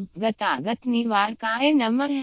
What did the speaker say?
ओम गतागत निवारकाय नमः?